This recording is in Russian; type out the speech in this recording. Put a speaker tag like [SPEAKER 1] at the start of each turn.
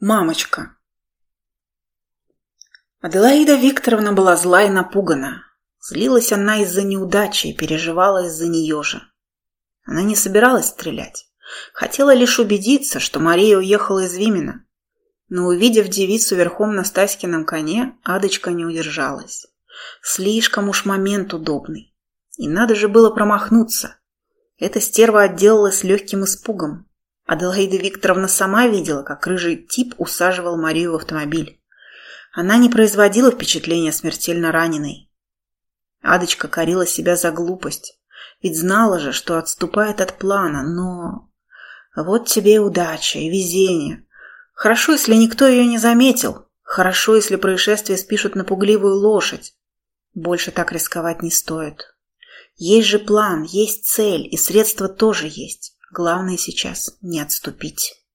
[SPEAKER 1] Мамочка. Аделаида Викторовна была зла и напугана. Злилась она из-за неудачи и переживала из-за нее же. Она не собиралась стрелять. Хотела лишь убедиться, что Мария уехала из Вимена. Но увидев девицу верхом на Стаськином коне, Адочка не удержалась. Слишком уж момент удобный. И надо же было промахнуться. Эта стерва отделалась легким испугом. Аделаида Викторовна сама видела, как рыжий тип усаживал Марию в автомобиль. Она не производила впечатления смертельно раненой. Адочка корила себя за глупость, ведь знала же, что отступает от плана, но... Вот тебе и удача, и везение. Хорошо, если никто ее не заметил. Хорошо, если происшествие спишут на пугливую лошадь. Больше так рисковать не стоит. Есть же план, есть цель, и средства тоже есть. Главное сейчас не отступить.